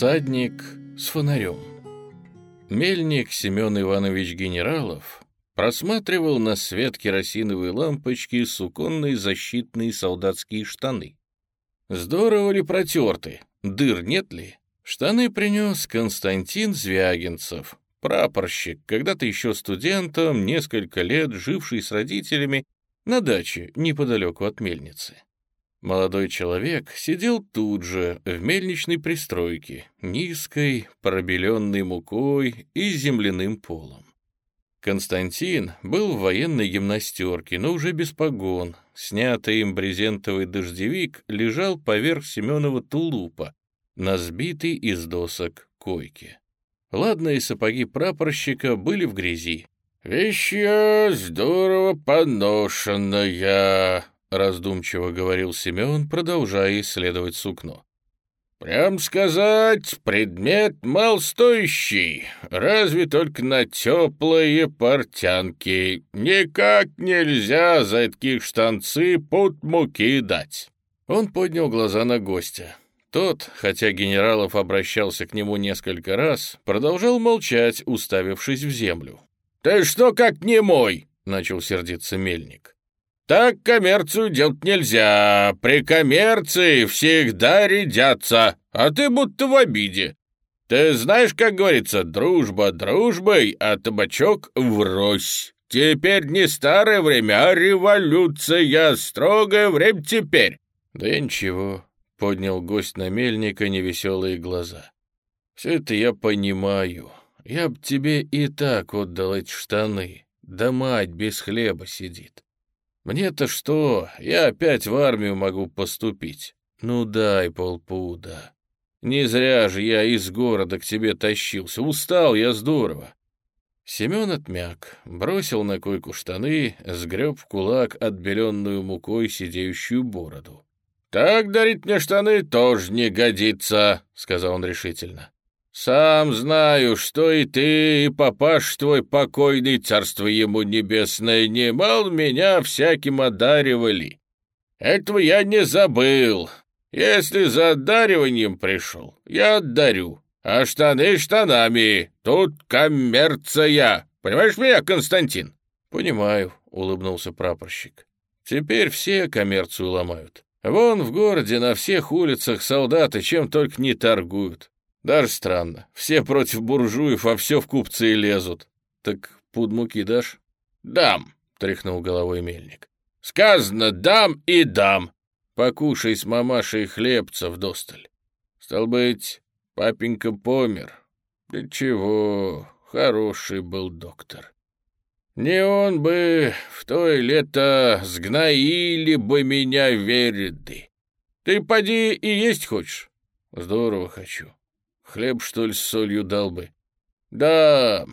Всадник с фонарем. Мельник Семен Иванович Генералов просматривал на свет керосиновой лампочки суконные защитные солдатские штаны. Здорово ли протерты, дыр нет ли? Штаны принес Константин Звягинцев, прапорщик, когда-то еще студентом, несколько лет живший с родителями на даче неподалеку от мельницы. Молодой человек сидел тут же, в мельничной пристройке, низкой, пробеленной мукой и земляным полом. Константин был в военной гимнастерке, но уже без погон. Снятый им брезентовый дождевик лежал поверх Семенова тулупа на сбитой из досок койке. Ладные сапоги прапорщика были в грязи. «Вещья здорово поношенная», — раздумчиво говорил Семен, продолжая исследовать сукно. «Прям сказать, предмет малстоящий, разве только на теплые портянки. Никак нельзя за таких штанцы пут муки дать». Он поднял глаза на гостя. Тот, хотя генералов обращался к нему несколько раз, продолжал молчать, уставившись в землю. «Ты что как не мой?» — начал сердиться мельник. Так коммерцию делать нельзя. При коммерции всегда рядятся, а ты будто в обиде. Ты знаешь, как говорится, дружба дружбой, а табачок врозь. Теперь не старое время, а революция, строгое время теперь. Да ничего, поднял гость на мельника невеселые глаза. Все это я понимаю. Я б тебе и так отдал эти штаны. Да мать без хлеба сидит. Мне-то что, я опять в армию могу поступить. Ну дай полпуда. Не зря же я из города к тебе тащился. Устал я здорово. Семен отмяк, бросил на койку штаны, сгреб в кулак отбеленную мукой сидеющую бороду. «Так дарить мне штаны тоже не годится», — сказал он решительно. Сам знаю, что и ты, и папаш твой покойный, царство ему небесное, немал меня всяким одаривали. Этого я не забыл. Если за одариванием пришел, я отдарю. А штаны штанами, тут коммерция. Понимаешь меня, Константин? Понимаю, улыбнулся прапорщик. Теперь все коммерцию ломают. Вон в городе на всех улицах солдаты чем только не торгуют. Даже странно. Все против буржуев, а все в купцы и лезут. Так пуд муки дашь? Дам, тряхнул головой мельник. Сказано, дам и дам. Покушай с мамашей хлебца вдосталь. Стал быть, папенька помер. Да чего, хороший был доктор. Не он бы в то лето сгноили бы меня вереды. Ты поди и есть хочешь? Здорово хочу. Хлеб, что ли, с солью дал бы? Да,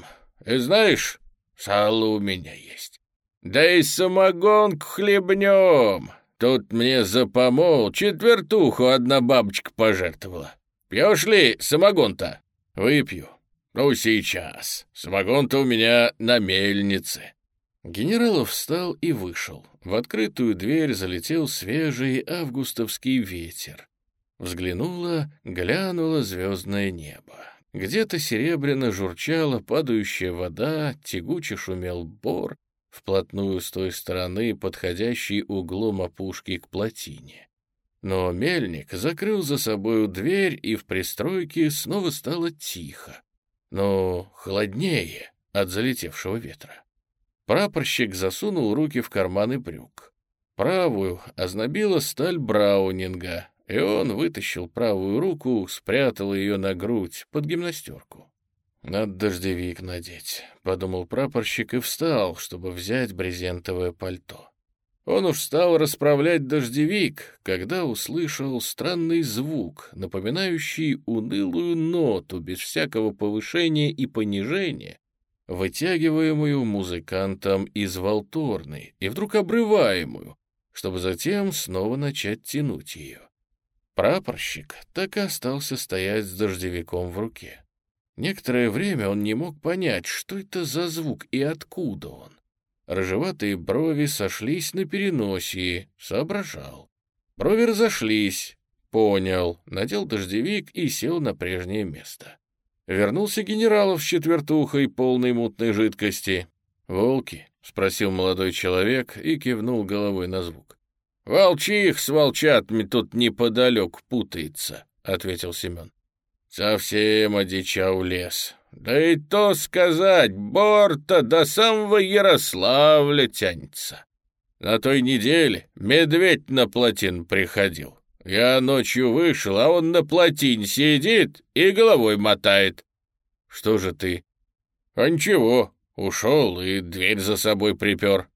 и знаешь, сало у меня есть. Да и самогонку хлебнем. Тут мне за помол четвертуху одна бабочка пожертвовала. Пьешь ли самогон-то? Выпью. Ну, сейчас. Самогон-то у меня на мельнице. Генералов встал и вышел. В открытую дверь залетел свежий августовский ветер. Взглянула, глянула звездное небо. Где-то серебряно журчала падающая вода, тягуче шумел бор, вплотную с той стороны, подходящий углом опушки к плотине. Но мельник закрыл за собою дверь, и в пристройке снова стало тихо, но холоднее от залетевшего ветра. Прапорщик засунул руки в карманы брюк. Правую ознобила сталь Браунинга, и он вытащил правую руку, спрятал ее на грудь под гимнастерку. «Надо дождевик надеть», — подумал прапорщик и встал, чтобы взять брезентовое пальто. Он уж стал расправлять дождевик, когда услышал странный звук, напоминающий унылую ноту без всякого повышения и понижения, вытягиваемую музыкантом из волторны и вдруг обрываемую, чтобы затем снова начать тянуть ее. Прапорщик так и остался стоять с дождевиком в руке. Некоторое время он не мог понять, что это за звук и откуда он. Рыжеватые брови сошлись на переносе, соображал. Брови разошлись, Понял. Надел дождевик и сел на прежнее место. Вернулся генералов с четвертухой, полной мутной жидкости. «Волки?» — спросил молодой человек и кивнул головой на звук. «Волчих с волчатами тут неподалеку путается», — ответил Семен. «Совсем одичал лес. Да и то сказать, борта до самого Ярославля тянется. На той неделе медведь на плотин приходил. Я ночью вышел, а он на плотине сидит и головой мотает. Что же ты? А ничего, ушел и дверь за собой припер.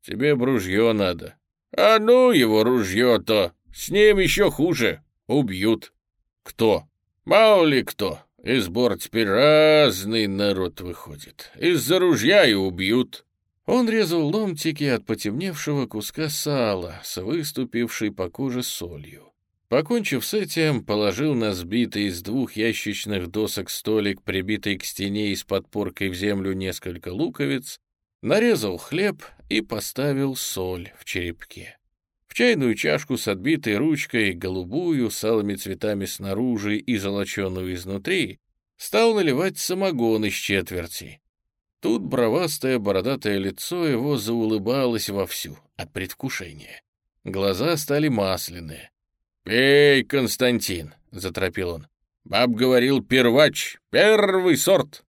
Тебе б ружье надо. А ну его ружье-то, с ним еще хуже, убьют. Кто? Мало ли кто. Из бор теперь разный народ выходит. Из-за ружья и убьют. Он резал ломтики от потемневшего куска сала с выступившей по коже солью. Покончив с этим, положил на сбитый из двух ящичных досок столик, прибитый к стене и с подпоркой в землю несколько луковиц, нарезал хлеб и поставил соль в черепке. В чайную чашку с отбитой ручкой, голубую, с алыми цветами снаружи и золоченую изнутри, стал наливать самогон из четверти. Тут бровастое бородатое лицо его заулыбалось вовсю от предвкушения. Глаза стали масляные. «Пей, Константин!» — заторопил он. «Баб говорил, первач, первый сорт!»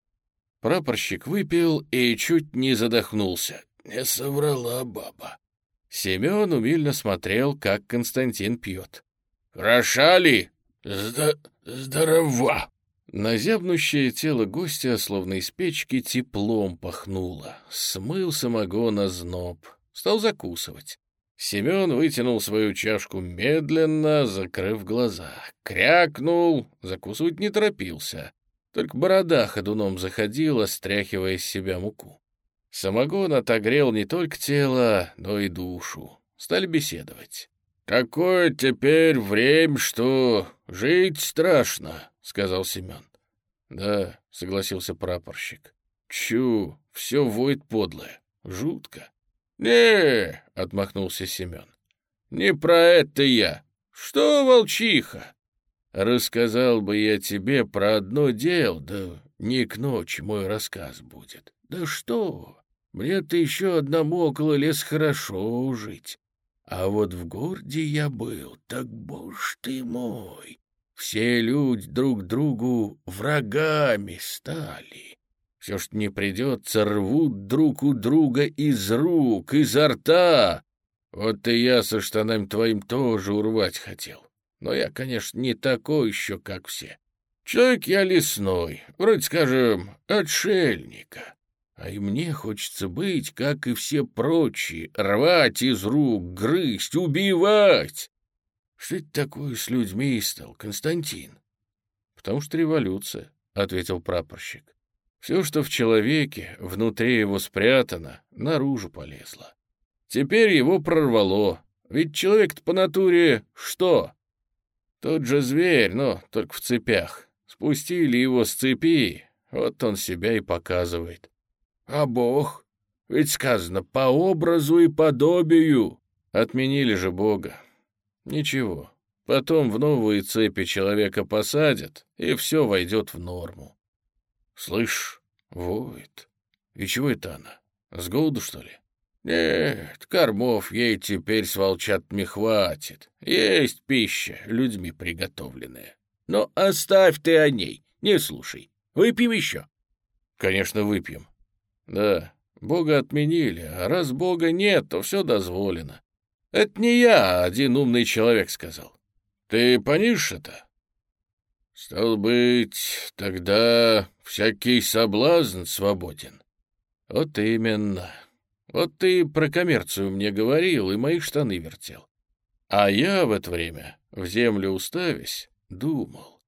Прапорщик выпил и чуть не задохнулся. Не соврала баба. Семен умильно смотрел, как Константин пьет. «Хороша ли?» Зда «Здорова!» На зябнущее тело гостя, словно из печки, теплом пахнуло. Смыл самогона зноб. Стал закусывать. Семен вытянул свою чашку медленно, закрыв глаза. Крякнул, закусывать не торопился. Только борода ходуном заходила, стряхивая с себя муку. Самогон отогрел не только тело, но и душу. Стали беседовать. «Какое теперь время, что жить страшно», — сказал Семен. «Да», — согласился прапорщик. «Чу, все воет подлое, жутко». «Не», — отмахнулся Семен, — «не про это я. Что, волчиха?» «Рассказал бы я тебе про одно дело, да не к ночи мой рассказ будет. Да что, мне-то еще одному около лес хорошо жить. А вот в городе я был, так боже ты мой, все люди друг другу врагами стали. Все, что не придется, рвут друг у друга из рук, изо рта. Вот и я со штанами твоим тоже урвать хотел. Но я, конечно, не такой еще, как все. Человек я лесной, вроде, скажем, отшельника. А и мне хочется быть, как и все прочие, рвать из рук, грызть, убивать. Что это такое с людьми стал, Константин? Потому что революция, — ответил прапорщик. Все, что в человеке, внутри его спрятано, наружу полезло. Теперь его прорвало, ведь человек-то по натуре что? Тот же зверь, но только в цепях. Спустили его с цепи, вот он себя и показывает. А Бог? Ведь сказано, по образу и подобию. Отменили же Бога. Ничего, потом в новые цепи человека посадят, и все войдет в норму. Слышь, воет. И чего это она? С голоду, что ли? Нет, кормов ей теперь с волчатами хватит. Есть пища, людьми приготовленная. Но оставь ты о ней, не слушай. Выпьем еще. Конечно, выпьем. Да, Бога отменили, а раз Бога нет, то все дозволено. Это не я, а один умный человек сказал. Ты понишь это? Стал быть, тогда всякий соблазн свободен. Вот именно. Вот ты про коммерцию мне говорил и мои штаны вертел. А я в это время, в землю уставясь, думал.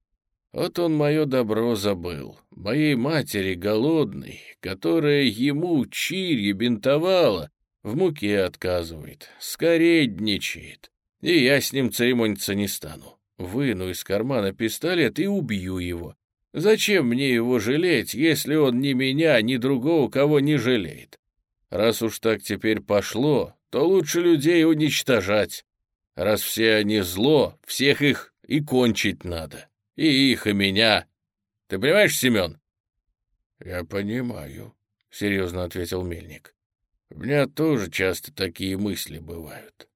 Вот он мое добро забыл, моей матери голодной, которая ему чирье бинтовала, в муке отказывает, скоредничает, и я с ним церемониться не стану. Выну из кармана пистолет и убью его. Зачем мне его жалеть, если он ни меня, ни другого, кого не жалеет? Раз уж так теперь пошло, то лучше людей уничтожать. Раз все они зло, всех их и кончить надо. И их, и меня. Ты понимаешь, Семен?» «Я понимаю», — серьезно ответил Мельник. «У меня тоже часто такие мысли бывают.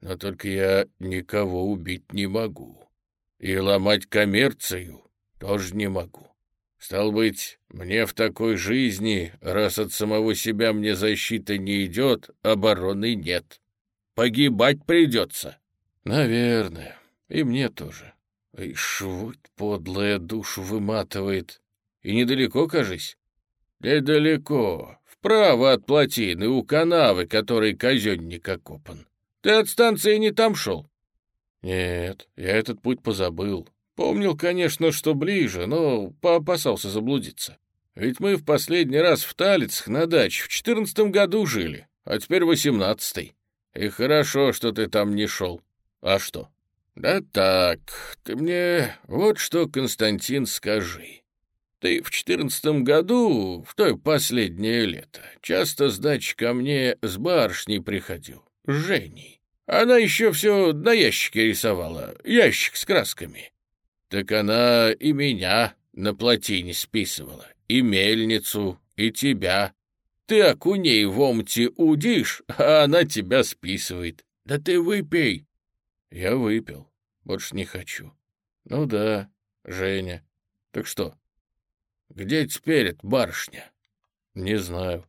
Но только я никого убить не могу. И ломать коммерцию тоже не могу. Стал быть, мне в такой жизни, раз от самого себя мне защита не идет, обороны нет. Погибать придется. Наверное. И мне тоже. И швуть подлая душу выматывает. И недалеко, кажись? Недалеко. Вправо от плотины, у канавы, которой казенник окопан. Ты от станции не там шел? Нет, я этот путь позабыл. Помнил, конечно, что ближе, но поопасался заблудиться. Ведь мы в последний раз в Талицах на даче в четырнадцатом году жили, а теперь восемнадцатый. И хорошо, что ты там не шел. А что? Да так, ты мне вот что, Константин, скажи. Ты в четырнадцатом году, в то последнее лето, часто с дачи ко мне с барышней приходил, с Женей. Она еще все на ящике рисовала, ящик с красками. Так она и меня на плотине списывала, и мельницу, и тебя. Ты окуней в омте удишь, а она тебя списывает. Да ты выпей. Я выпил, больше не хочу. Ну да, Женя. Так что? Где теперь эта барышня? Не знаю.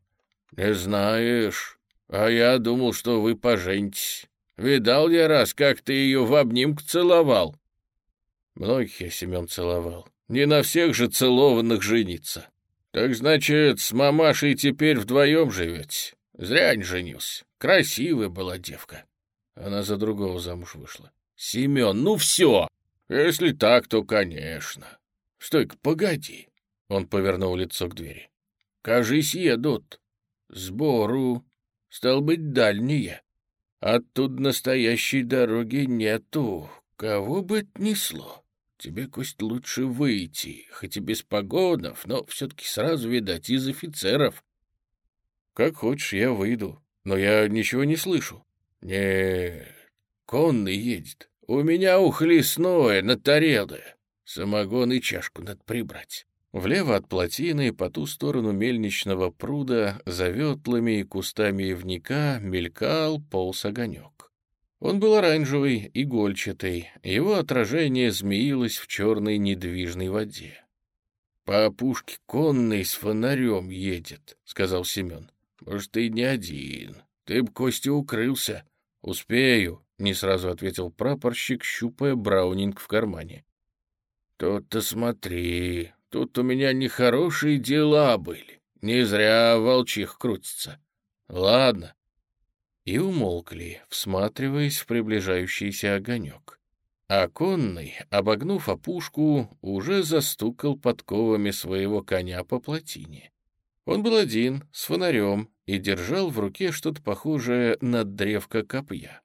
Не знаешь. А я думал, что вы поженитесь. Видал я раз, как ты ее в обнимку целовал. Многих я, Семен, целовал. Не на всех же целованных жениться. Так значит, с мамашей теперь вдвоем живете? Зря не женился. Красивая была девка. Она за другого замуж вышла. Семен, ну все! Если так, то конечно. Стой-ка, погоди. Он повернул лицо к двери. Кажись, едут. Сбору. Стал быть, дальние. Оттуда настоящей дороги нету. Кого бы отнесло? Тебе, Кость, лучше выйти, хоть и без погонов, но все-таки сразу, видать, из офицеров. Как хочешь, я выйду, но я ничего не слышу. Не, конный едет. У меня ухлестное, натарелое. Самогон и чашку надо прибрать. Влево от плотины, по ту сторону мельничного пруда, за ветлами и кустами ивника мелькал полз огонек. Он был оранжевый, игольчатый, его отражение змеилось в черной недвижной воде. «По опушке конный с фонарем едет», — сказал Семен. «Может, ты не один. Ты б, Костя, укрылся». «Успею», — не сразу ответил прапорщик, щупая браунинг в кармане. «Тут-то смотри, тут у меня нехорошие дела были. Не зря волчих крутится. Ладно, и умолкли, всматриваясь в приближающийся огонек. А конный, обогнув опушку, уже застукал подковами своего коня по плотине. Он был один, с фонарем, и держал в руке что-то похожее на древко копья.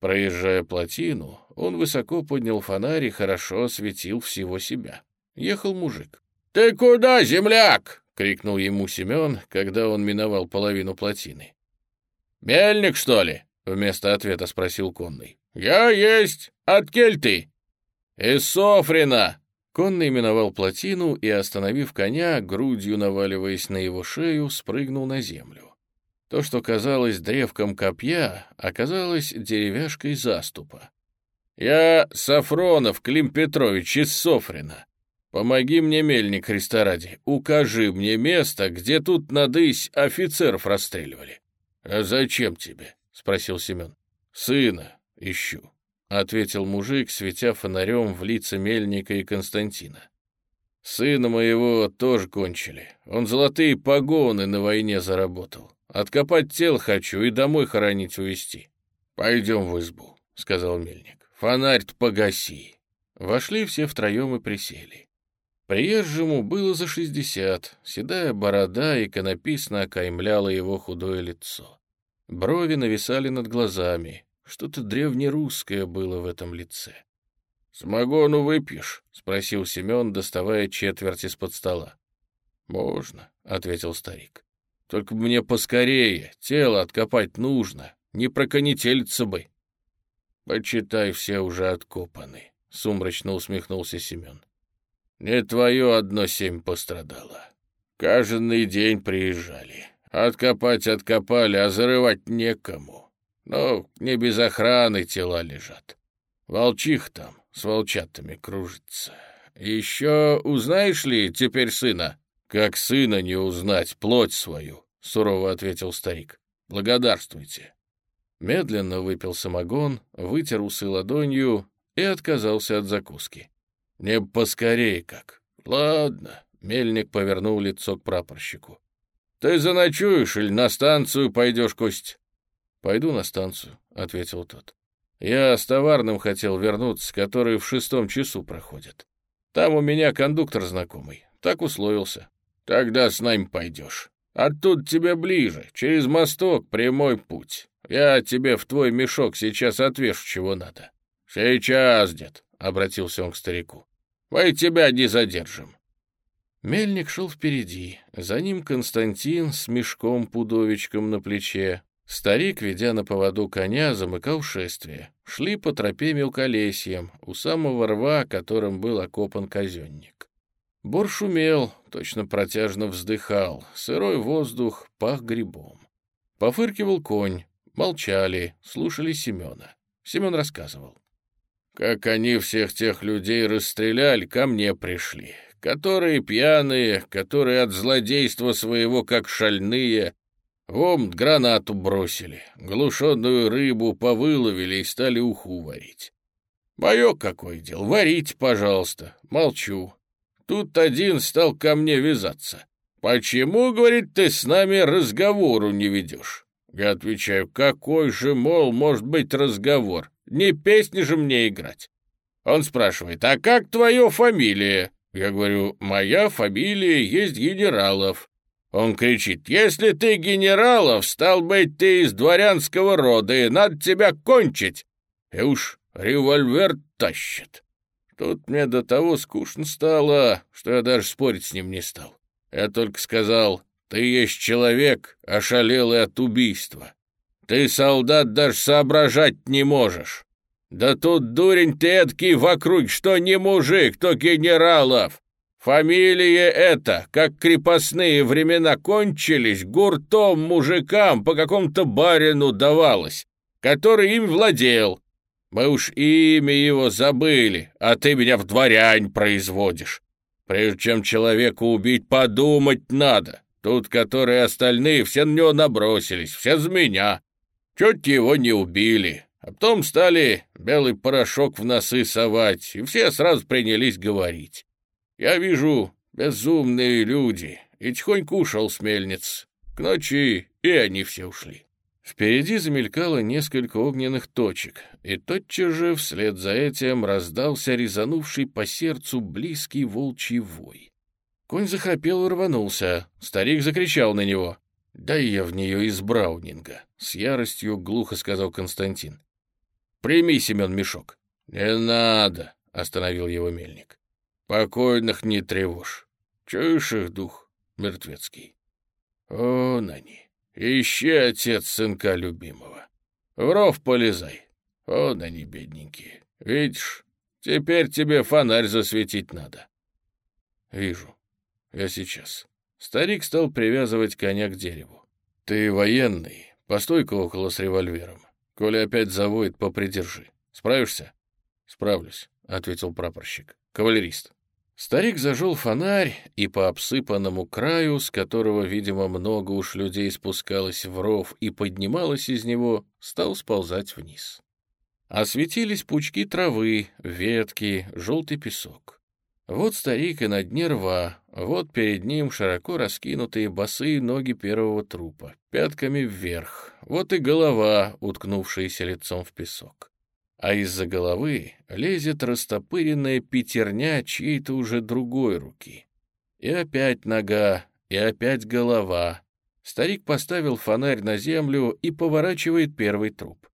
Проезжая плотину, он высоко поднял фонарь и хорошо осветил всего себя. Ехал мужик. «Ты куда, земляк?» — крикнул ему Семен, когда он миновал половину плотины. «Мельник, что ли?» — вместо ответа спросил конный. «Я есть. От кель ты?» «Из Софрина!» Конный миновал плотину и, остановив коня, грудью наваливаясь на его шею, спрыгнул на землю. То, что казалось древком копья, оказалось деревяшкой заступа. «Я Сафронов Клим Петрович из Софрина. Помоги мне, мельник Христа укажи мне место, где тут надысь офицеров расстреливали». «А зачем тебе?» — спросил Семен. «Сына ищу», — ответил мужик, светя фонарем в лица Мельника и Константина. «Сына моего тоже кончили. Он золотые погоны на войне заработал. Откопать тело хочу и домой хоронить увезти». «Пойдем в избу», — сказал Мельник. «Фонарь-то погаси». Вошли все втроем и присели. Приезжему было за шестьдесят, седая борода иконописно окаймляла его худое лицо. Брови нависали над глазами, что-то древнерусское было в этом лице. «Самогону выпьешь?» — спросил Семен, доставая четверть из-под стола. «Можно», — ответил старик. «Только мне поскорее, тело откопать нужно, не проконетелиться бы». почитай, все уже откопаны», — сумрачно усмехнулся Семен. «Не твое одно семь пострадало. Каждый день приезжали. Откопать откопали, а зарывать некому. Но не без охраны тела лежат. Волчих там с волчатами кружится. Еще узнаешь ли теперь сына?» «Как сына не узнать, плоть свою», — сурово ответил старик. «Благодарствуйте». Медленно выпил самогон, вытер усы ладонью и отказался от закуски. «Не поскорей как». «Ладно», — мельник повернул лицо к прапорщику. «Ты заночуешь или на станцию пойдешь, Кость?» «Пойду на станцию», — ответил тот. «Я с товарным хотел вернуться, который в шестом часу проходит. Там у меня кондуктор знакомый, так условился». «Тогда с нами пойдешь. Оттуда тебе ближе, через мосток прямой путь. Я тебе в твой мешок сейчас отвешу, чего надо». «Сейчас, дед», — обратился он к старику. «Мы тебя не задержим». Мельник шел впереди, за ним Константин с мешком-пудовичком на плече. Старик, ведя на поводу коня, замыкал шествие. Шли по тропе мелколесьем, у самого рва, которым был окопан казенник. Бор шумел, точно протяжно вздыхал, сырой воздух пах грибом. Пофыркивал конь, молчали, слушали Семена. Семен рассказывал. «Как они всех тех людей расстреляли, ко мне пришли. Которые пьяные, которые от злодейства своего как шальные. Вон гранату бросили, глушенную рыбу повыловили и стали уху варить. Мое какое дело, варить, пожалуйста, молчу. Тут один стал ко мне вязаться. «Почему, — говорит, — ты с нами разговору не ведешь?» Я отвечаю, «Какой же, мол, может быть разговор? Не песни же мне играть». Он спрашивает, «А как твоя фамилия?» Я говорю, «Моя фамилия есть генералов». Он кричит, «Если ты генералов, стал быть, ты из дворянского рода, и надо тебя кончить». И уж револьвер тащит. Тут мне до того скучно стало, что я даже спорить с ним не стал. Я только сказал, ты есть человек, ошалелый от убийства. Ты, солдат, даже соображать не можешь. Да тут, дурень ты эдакий вокруг, что не мужик, то генералов. Фамилия эта, как крепостные времена кончились, гуртом мужикам по какому-то барину давалось, который им владел, мы уж имя его забыли, а ты меня в дворянь производишь. Прежде чем человека убить, подумать надо. Тут, которые остальные, все на него набросились, все за меня. Чуть его не убили. А потом стали белый порошок в носы совать, и все сразу принялись говорить. Я вижу безумные люди, и тихонько ушел с мельниц. К ночи и они все ушли. Впереди замелькало несколько огненных точек, и тотчас же вслед за этим раздался резанувший по сердцу близкий волчий вой. Конь захрапел и рванулся. Старик закричал на него. «Дай я в нее из Браунинга», — с яростью глухо сказал Константин. «Прими, Семен, мешок». «Не надо», — остановил его мельник. «Покойных не тревожь. Чуешь их дух мертвецкий?» «Он они». Ищи, отец, сынка любимого. В ров полезай. Он они, бедненькие. Видишь, теперь тебе фонарь засветить надо. Вижу. Я сейчас. Старик стал привязывать коня к дереву. Ты военный. Постой-ка около с револьвером. Коли опять завоет, попридержи. Справишься? Справлюсь, — ответил прапорщик. Кавалерист. Старик зажел фонарь, и по обсыпанному краю, с которого, видимо, много уж людей спускалось в ров и поднималось из него, стал сползать вниз. Осветились пучки травы, ветки, желтый песок. Вот старик и на дне рва, вот перед ним широко раскинутые босые ноги первого трупа, пятками вверх, вот и голова, уткнувшаяся лицом в песок а из-за головы лезет растопыренная пятерня чьей-то уже другой руки. И опять нога, и опять голова. Старик поставил фонарь на землю и поворачивает первый труп.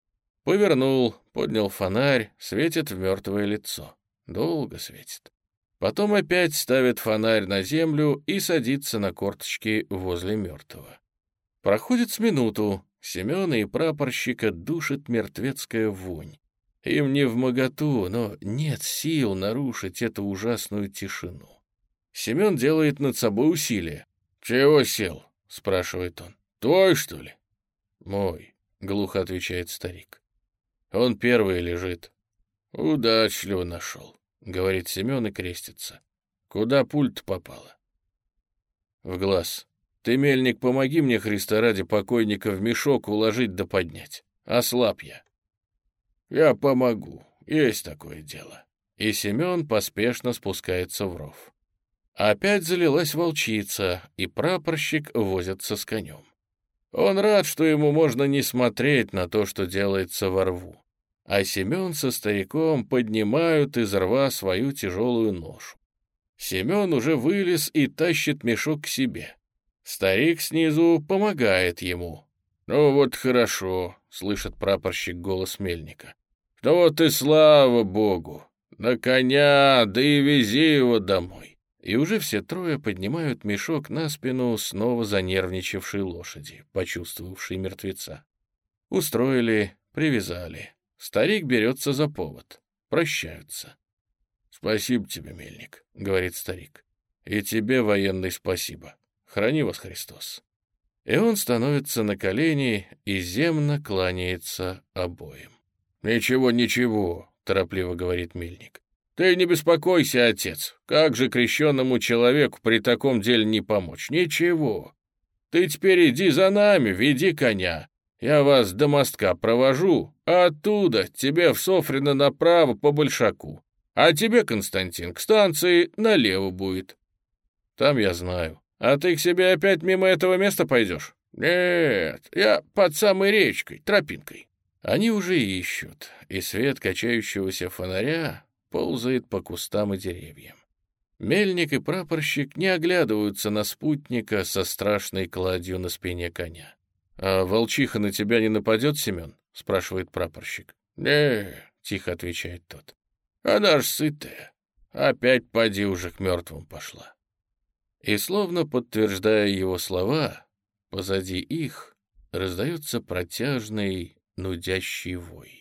Повернул, поднял фонарь, светит в мертвое лицо. Долго светит. Потом опять ставит фонарь на землю и садится на корточки возле мертвого. Проходит с минуту. Семена и прапорщика душит мертвецкая вонь. Им не в моготу, но нет сил нарушить эту ужасную тишину. Семен делает над собой усилие. «Чего сел?» — спрашивает он. «Твой, что ли?» «Мой», — глухо отвечает старик. «Он первый лежит». «Удачливо нашел», — говорит Семен и крестится. «Куда пульт попала?» «В глаз. Ты, мельник, помоги мне, Христа ради, покойника в мешок уложить да поднять. Ослаб я». «Я помогу. Есть такое дело». И Семен поспешно спускается в ров. Опять залилась волчица, и прапорщик возится с конем. Он рад, что ему можно не смотреть на то, что делается во рву. А Семен со стариком поднимают из рва свою тяжелую ношу. Семен уже вылез и тащит мешок к себе. Старик снизу помогает ему. «Ну вот хорошо», — слышит прапорщик голос мельника. «Ну вот и слава богу! На коня, да и вези его домой!» И уже все трое поднимают мешок на спину снова занервничавшей лошади, почувствовавшей мертвеца. Устроили, привязали. Старик берется за повод. Прощаются. «Спасибо тебе, мельник», — говорит старик. «И тебе, военный, спасибо. Храни вас Христос». И он становится на колени и земно кланяется обоим. «Ничего, ничего», — торопливо говорит мельник. «Ты не беспокойся, отец. Как же крещенному человеку при таком деле не помочь? Ничего. Ты теперь иди за нами, веди коня. Я вас до мостка провожу, а оттуда тебе в Софрино направо по Большаку. А тебе, Константин, к станции налево будет. Там я знаю. А ты к себе опять мимо этого места пойдешь? Нет, я под самой речкой, тропинкой. Они уже ищут, и свет качающегося фонаря ползает по кустам и деревьям. Мельник и прапорщик не оглядываются на спутника со страшной кладью на спине коня. «А волчиха на тебя не нападет, Семен?» — спрашивает прапорщик. «Не», — тихо отвечает тот. Она ж сытая. Опять поди уже к мертвым пошла. И словно подтверждая его слова, позади их раздается протяжный, нудящий вой.